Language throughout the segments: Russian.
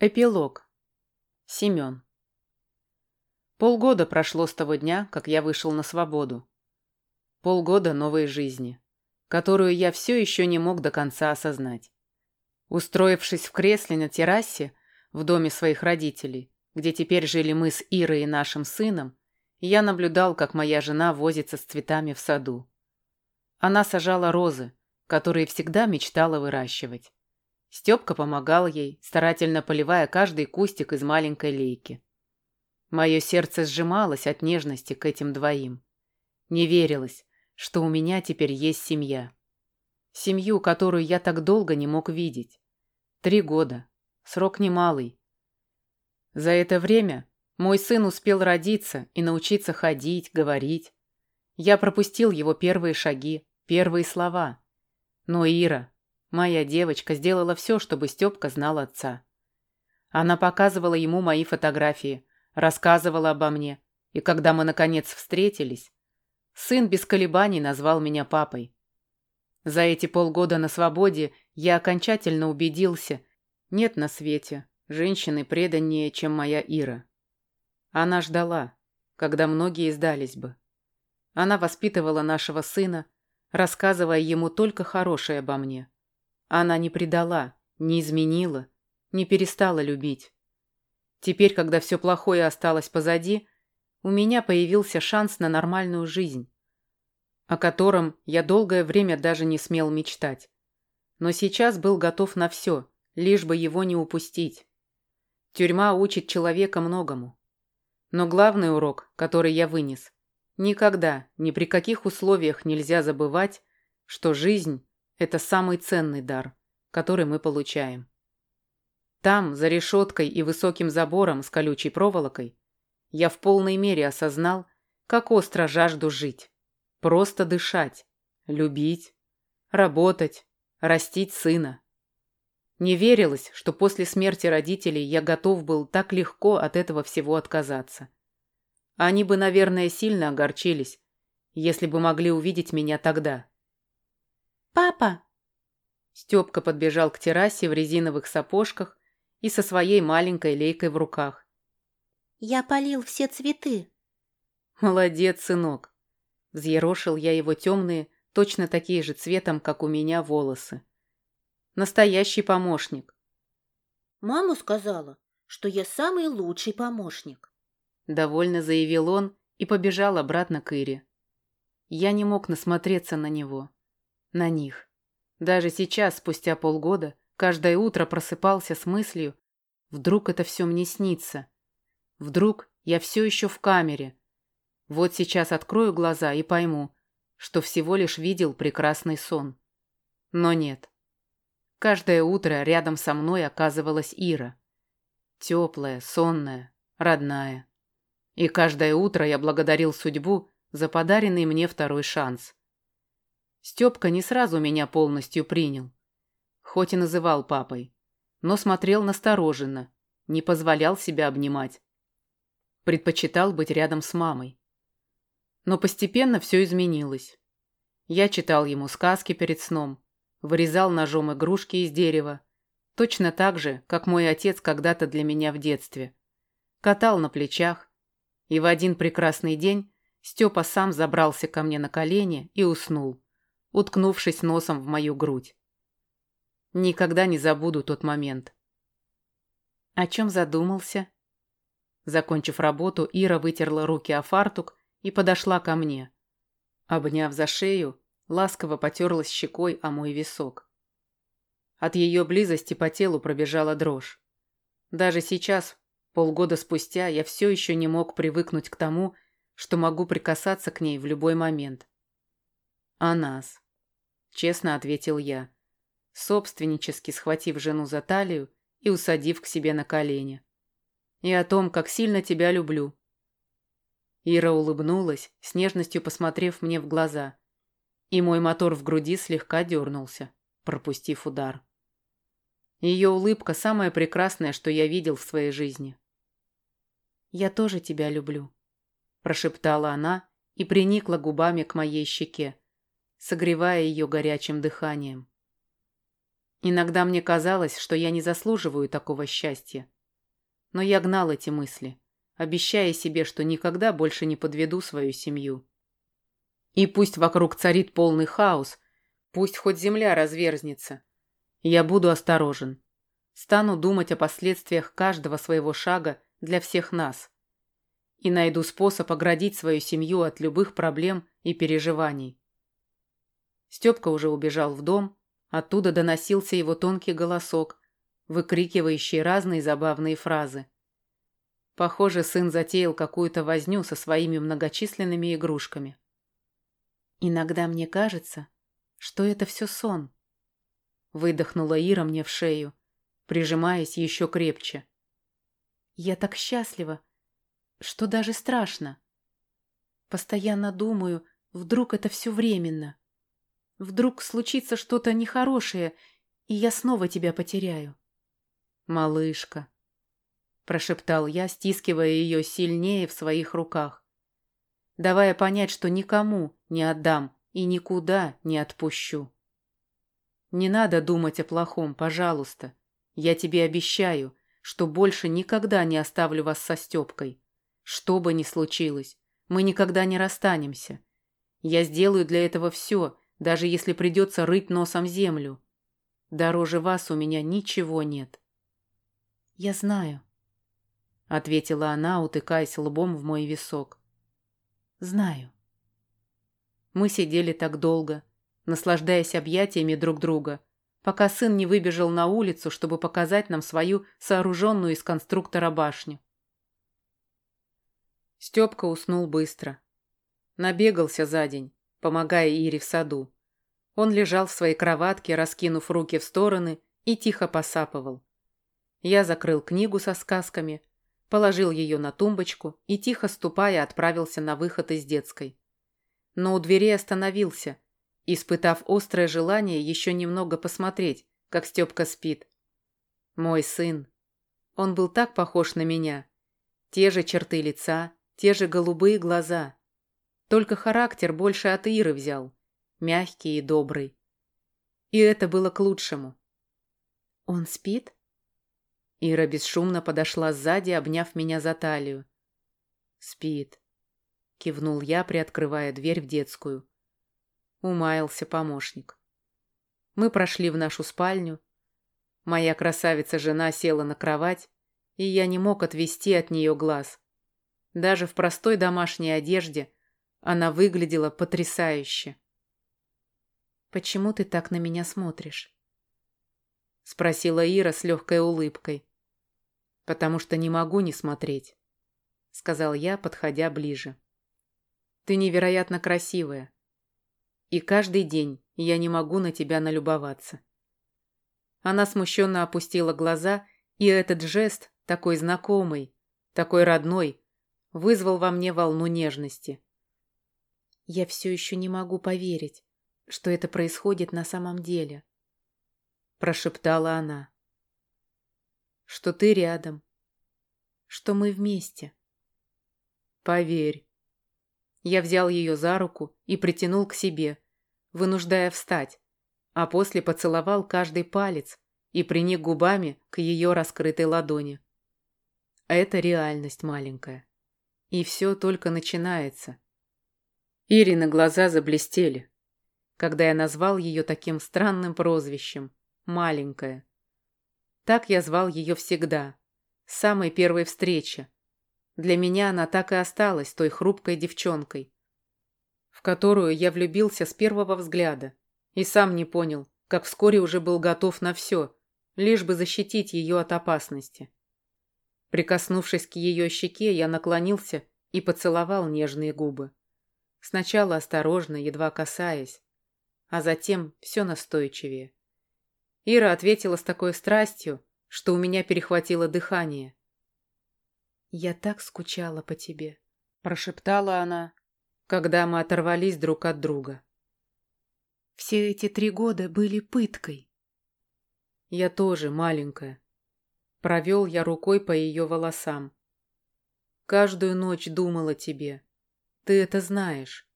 Эпилог. Семен. Полгода прошло с того дня, как я вышел на свободу. Полгода новой жизни, которую я все еще не мог до конца осознать. Устроившись в кресле на террасе в доме своих родителей, где теперь жили мы с Ирой и нашим сыном, я наблюдал, как моя жена возится с цветами в саду. Она сажала розы, которые всегда мечтала выращивать. Степка помогал ей, старательно поливая каждый кустик из маленькой лейки. Мое сердце сжималось от нежности к этим двоим. Не верилось, что у меня теперь есть семья. Семью, которую я так долго не мог видеть. Три года. Срок немалый. За это время мой сын успел родиться и научиться ходить, говорить. Я пропустил его первые шаги, первые слова. Но Ира, Моя девочка сделала все, чтобы Степка знал отца. Она показывала ему мои фотографии, рассказывала обо мне, и когда мы, наконец, встретились, сын без колебаний назвал меня папой. За эти полгода на свободе я окончательно убедился, нет на свете женщины преданнее, чем моя Ира. Она ждала, когда многие сдались бы. Она воспитывала нашего сына, рассказывая ему только хорошее обо мне. Она не предала, не изменила, не перестала любить. Теперь, когда все плохое осталось позади, у меня появился шанс на нормальную жизнь, о котором я долгое время даже не смел мечтать. Но сейчас был готов на все, лишь бы его не упустить. Тюрьма учит человека многому. Но главный урок, который я вынес, никогда, ни при каких условиях нельзя забывать, что жизнь это самый ценный дар, который мы получаем. Там, за решеткой и высоким забором с колючей проволокой, я в полной мере осознал, как остро жажду жить. Просто дышать, любить, работать, растить сына. Не верилось, что после смерти родителей я готов был так легко от этого всего отказаться. Они бы, наверное, сильно огорчились, если бы могли увидеть меня тогда. «Папа!» Степка подбежал к террасе в резиновых сапожках и со своей маленькой лейкой в руках. «Я полил все цветы». «Молодец, сынок!» Взъерошил я его темные, точно такие же цветом, как у меня, волосы. Настоящий помощник. «Мама сказала, что я самый лучший помощник», довольно заявил он и побежал обратно к Ире. Я не мог насмотреться на него на них. Даже сейчас, спустя полгода, каждое утро просыпался с мыслью «Вдруг это все мне снится? Вдруг я все еще в камере? Вот сейчас открою глаза и пойму, что всего лишь видел прекрасный сон. Но нет. Каждое утро рядом со мной оказывалась Ира. Теплая, сонная, родная. И каждое утро я благодарил судьбу за подаренный мне второй шанс. Степка не сразу меня полностью принял. Хоть и называл папой, но смотрел настороженно, не позволял себя обнимать. Предпочитал быть рядом с мамой. Но постепенно все изменилось. Я читал ему сказки перед сном, вырезал ножом игрушки из дерева, точно так же, как мой отец когда-то для меня в детстве. Катал на плечах, и в один прекрасный день Степа сам забрался ко мне на колени и уснул уткнувшись носом в мою грудь. Никогда не забуду тот момент. О чем задумался? Закончив работу, Ира вытерла руки о фартук и подошла ко мне. Обняв за шею, ласково потерлась щекой о мой висок. От ее близости по телу пробежала дрожь. Даже сейчас, полгода спустя, я все еще не мог привыкнуть к тому, что могу прикасаться к ней в любой момент. «О нас», — честно ответил я, собственнически схватив жену за талию и усадив к себе на колени. «И о том, как сильно тебя люблю». Ира улыбнулась, с нежностью посмотрев мне в глаза, и мой мотор в груди слегка дернулся, пропустив удар. Ее улыбка самая прекрасная, что я видел в своей жизни. «Я тоже тебя люблю», – прошептала она и приникла губами к моей щеке, согревая ее горячим дыханием. Иногда мне казалось, что я не заслуживаю такого счастья. Но я гнал эти мысли, обещая себе, что никогда больше не подведу свою семью. И пусть вокруг царит полный хаос, пусть хоть земля разверзнется, я буду осторожен. Стану думать о последствиях каждого своего шага для всех нас. И найду способ оградить свою семью от любых проблем и переживаний. Степка уже убежал в дом, оттуда доносился его тонкий голосок, выкрикивающий разные забавные фразы. Похоже, сын затеял какую-то возню со своими многочисленными игрушками. «Иногда мне кажется, что это все сон», — выдохнула Ира мне в шею, прижимаясь еще крепче. «Я так счастлива, что даже страшно. Постоянно думаю, вдруг это все временно. Вдруг случится что-то нехорошее, и я снова тебя потеряю». «Малышка», — прошептал я, стискивая ее сильнее в своих руках, давая понять, что никому не отдам и никуда не отпущу. «Не надо думать о плохом, пожалуйста. Я тебе обещаю, что больше никогда не оставлю вас со Степкой. Что бы ни случилось, мы никогда не расстанемся. Я сделаю для этого все, даже если придется рыть носом землю. Дороже вас у меня ничего нет. Я знаю, — ответила она, утыкаясь лбом в мой висок. Знаю. Мы сидели так долго, наслаждаясь объятиями друг друга, пока сын не выбежал на улицу, чтобы показать нам свою сооруженную из конструктора башню. Степка уснул быстро. Набегался за день, помогая Ире в саду. Он лежал в своей кроватке, раскинув руки в стороны, и тихо посапывал. Я закрыл книгу со сказками, положил ее на тумбочку и, тихо ступая, отправился на выход из детской. Но у двери остановился – испытав острое желание еще немного посмотреть, как Степка спит. Мой сын. Он был так похож на меня. Те же черты лица, те же голубые глаза. Только характер больше от Иры взял. Мягкий и добрый. И это было к лучшему. «Он спит?» Ира бесшумно подошла сзади, обняв меня за талию. «Спит», — кивнул я, приоткрывая дверь в детскую. Умаялся помощник. Мы прошли в нашу спальню. Моя красавица-жена села на кровать, и я не мог отвести от нее глаз. Даже в простой домашней одежде она выглядела потрясающе. «Почему ты так на меня смотришь?» Спросила Ира с легкой улыбкой. «Потому что не могу не смотреть», — сказал я, подходя ближе. «Ты невероятно красивая. И каждый день я не могу на тебя налюбоваться. Она смущенно опустила глаза, и этот жест, такой знакомый, такой родной, вызвал во мне волну нежности. Я все еще не могу поверить, что это происходит на самом деле. Прошептала она. Что ты рядом. Что мы вместе. Поверь, я взял ее за руку и притянул к себе, вынуждая встать, а после поцеловал каждый палец и приник губами к ее раскрытой ладони. Это реальность маленькая. И все только начинается. Ирины глаза заблестели, когда я назвал ее таким странным прозвищем «маленькая». Так я звал ее всегда, с самой первой встречи, для меня она так и осталась той хрупкой девчонкой, в которую я влюбился с первого взгляда и сам не понял, как вскоре уже был готов на все, лишь бы защитить ее от опасности. Прикоснувшись к ее щеке, я наклонился и поцеловал нежные губы. Сначала осторожно, едва касаясь, а затем все настойчивее. Ира ответила с такой страстью, что у меня перехватило дыхание. «Я так скучала по тебе», — прошептала она, когда мы оторвались друг от друга. «Все эти три года были пыткой». «Я тоже маленькая». Провел я рукой по ее волосам. «Каждую ночь думала тебе. Ты это знаешь».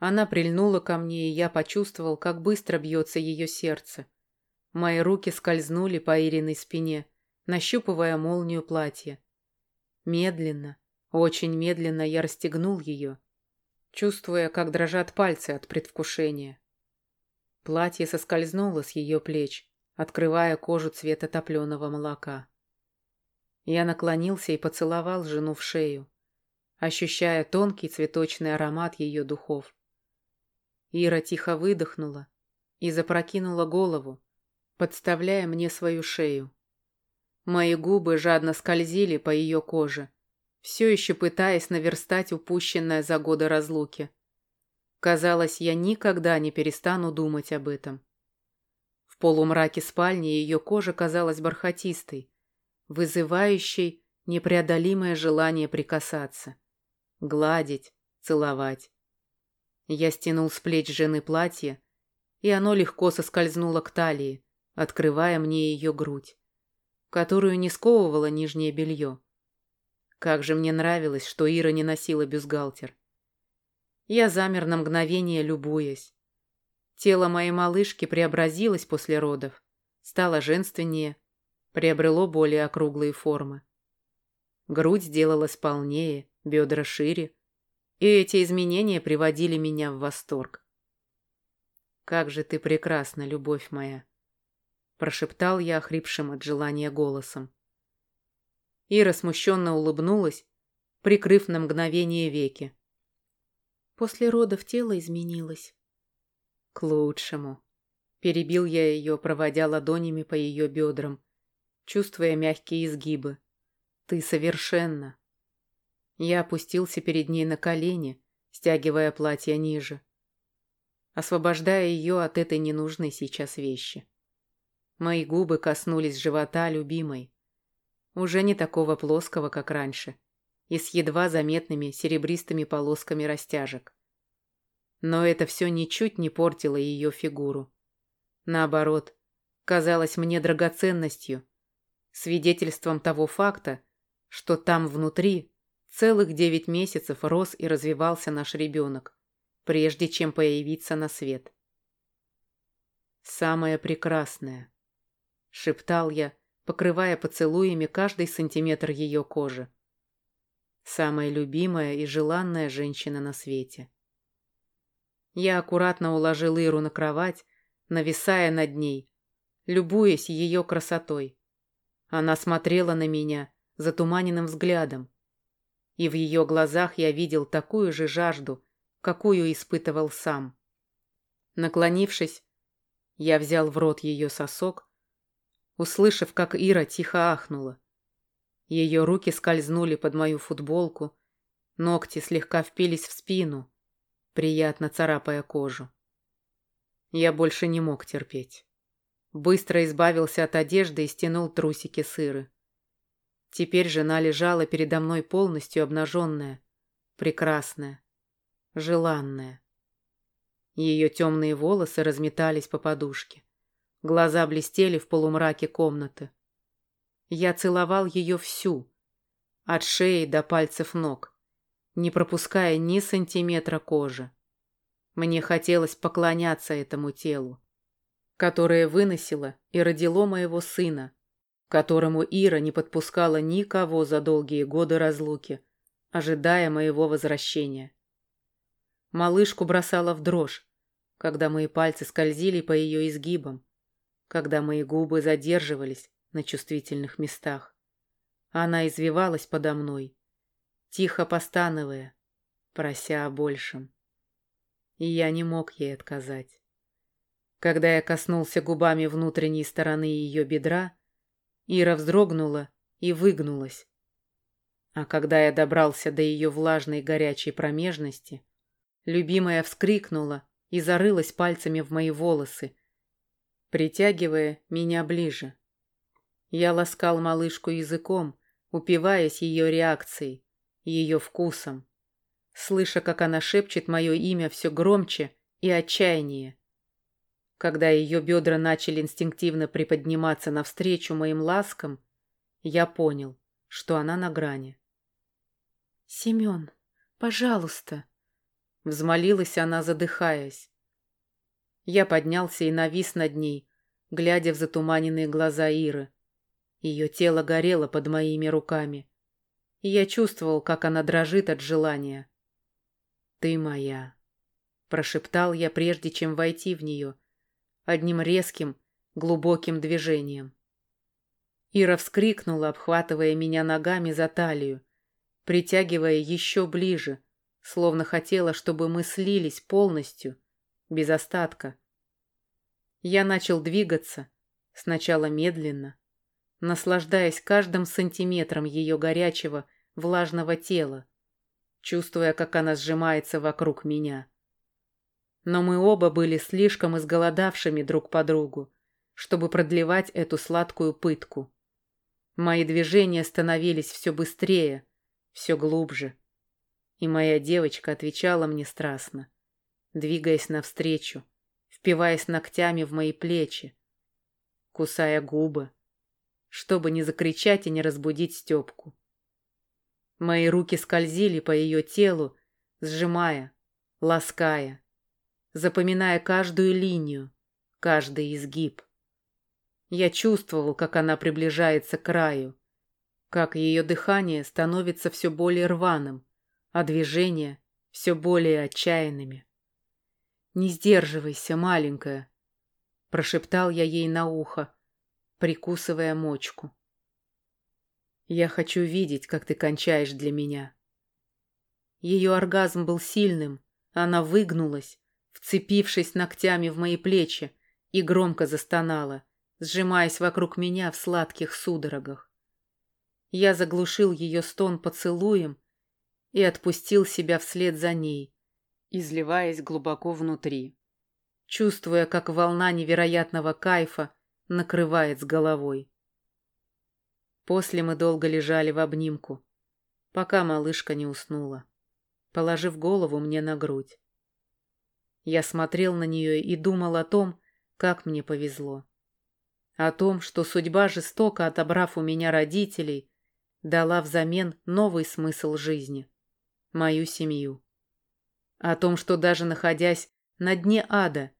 Она прильнула ко мне, и я почувствовал, как быстро бьется ее сердце. Мои руки скользнули по Ириной спине, нащупывая молнию платья. Медленно, очень медленно я расстегнул ее, чувствуя, как дрожат пальцы от предвкушения. Платье соскользнуло с ее плеч, открывая кожу цвета топленого молока. Я наклонился и поцеловал жену в шею, ощущая тонкий цветочный аромат ее духов. Ира тихо выдохнула и запрокинула голову, подставляя мне свою шею. Мои губы жадно скользили по ее коже, все еще пытаясь наверстать упущенное за годы разлуки. Казалось, я никогда не перестану думать об этом. В полумраке спальни ее кожа казалась бархатистой, вызывающей непреодолимое желание прикасаться, гладить, целовать. Я стянул с плеч жены платье, и оно легко соскользнуло к талии, открывая мне ее грудь, которую не сковывало нижнее белье. Как же мне нравилось, что Ира не носила бюстгальтер. Я замер на мгновение, любуясь. Тело моей малышки преобразилось после родов, стало женственнее, приобрело более округлые формы. Грудь сделалась полнее, бедра шире, и эти изменения приводили меня в восторг. «Как же ты прекрасна, любовь моя!» прошептал я охрипшим от желания голосом. Ира смущенно улыбнулась, прикрыв на мгновение веки. После родов тело изменилось. К лучшему. Перебил я ее, проводя ладонями по ее бедрам, чувствуя мягкие изгибы. Ты совершенно. Я опустился перед ней на колени, стягивая платье ниже, освобождая ее от этой ненужной сейчас вещи. Мои губы коснулись живота любимой. Уже не такого плоского, как раньше, и с едва заметными серебристыми полосками растяжек. Но это все ничуть не портило ее фигуру. Наоборот, казалось мне драгоценностью, свидетельством того факта, что там внутри целых девять месяцев рос и развивался наш ребенок, прежде чем появиться на свет. Самое прекрасное, — шептал я, покрывая поцелуями каждый сантиметр ее кожи. Самая любимая и желанная женщина на свете. Я аккуратно уложил Иру на кровать, нависая над ней, любуясь ее красотой. Она смотрела на меня затуманенным взглядом, и в ее глазах я видел такую же жажду, какую испытывал сам. Наклонившись, я взял в рот ее сосок услышав, как Ира тихо ахнула. Ее руки скользнули под мою футболку, ногти слегка впились в спину, приятно царапая кожу. Я больше не мог терпеть. Быстро избавился от одежды и стянул трусики сыры. Теперь жена лежала передо мной полностью обнаженная, прекрасная, желанная. Ее темные волосы разметались по подушке. Глаза блестели в полумраке комнаты. Я целовал ее всю, от шеи до пальцев ног, не пропуская ни сантиметра кожи. Мне хотелось поклоняться этому телу, которое выносило и родило моего сына, которому Ира не подпускала никого за долгие годы разлуки, ожидая моего возвращения. Малышку бросала в дрожь, когда мои пальцы скользили по ее изгибам, когда мои губы задерживались на чувствительных местах. Она извивалась подо мной, тихо постановая, прося о большем. И я не мог ей отказать. Когда я коснулся губами внутренней стороны ее бедра, Ира вздрогнула и выгнулась. А когда я добрался до ее влажной горячей промежности, любимая вскрикнула и зарылась пальцами в мои волосы, притягивая меня ближе. Я ласкал малышку языком, упиваясь ее реакцией, ее вкусом, слыша, как она шепчет мое имя все громче и отчаяннее. Когда ее бедра начали инстинктивно приподниматься навстречу моим ласкам, я понял, что она на грани. «Семен, пожалуйста!» Взмолилась она, задыхаясь. Я поднялся и навис над ней, глядя в затуманенные глаза Иры. Ее тело горело под моими руками, и я чувствовал, как она дрожит от желания. «Ты моя», — прошептал я, прежде чем войти в нее, одним резким, глубоким движением. Ира вскрикнула, обхватывая меня ногами за талию, притягивая еще ближе, словно хотела, чтобы мы слились полностью, без остатка. Я начал двигаться, сначала медленно, наслаждаясь каждым сантиметром ее горячего, влажного тела, чувствуя, как она сжимается вокруг меня. Но мы оба были слишком изголодавшими друг по другу, чтобы продлевать эту сладкую пытку. Мои движения становились все быстрее, все глубже. И моя девочка отвечала мне страстно, двигаясь навстречу, впиваясь ногтями в мои плечи, кусая губы, чтобы не закричать и не разбудить Степку. Мои руки скользили по ее телу, сжимая, лаская, запоминая каждую линию, каждый изгиб. Я чувствовал, как она приближается к краю, как ее дыхание становится все более рваным, а движения все более отчаянными. «Не сдерживайся, маленькая», — прошептал я ей на ухо, прикусывая мочку. «Я хочу видеть, как ты кончаешь для меня». Ее оргазм был сильным, она выгнулась, вцепившись ногтями в мои плечи, и громко застонала, сжимаясь вокруг меня в сладких судорогах. Я заглушил ее стон поцелуем и отпустил себя вслед за ней, изливаясь глубоко внутри, чувствуя, как волна невероятного кайфа накрывает с головой. После мы долго лежали в обнимку, пока малышка не уснула, положив голову мне на грудь. Я смотрел на нее и думал о том, как мне повезло. О том, что судьба, жестоко отобрав у меня родителей, дала взамен новый смысл жизни – мою семью. О том, что даже находясь на дне ада,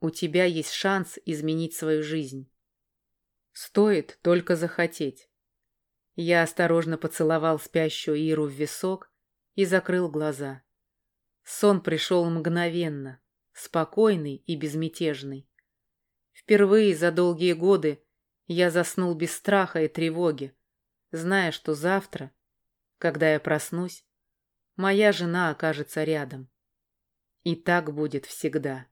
у тебя есть шанс изменить свою жизнь. Стоит только захотеть. Я осторожно поцеловал спящую Иру в висок и закрыл глаза. Сон пришел мгновенно, спокойный и безмятежный. Впервые за долгие годы я заснул без страха и тревоги, зная, что завтра, когда я проснусь, моя жена окажется рядом. И так будет всегда.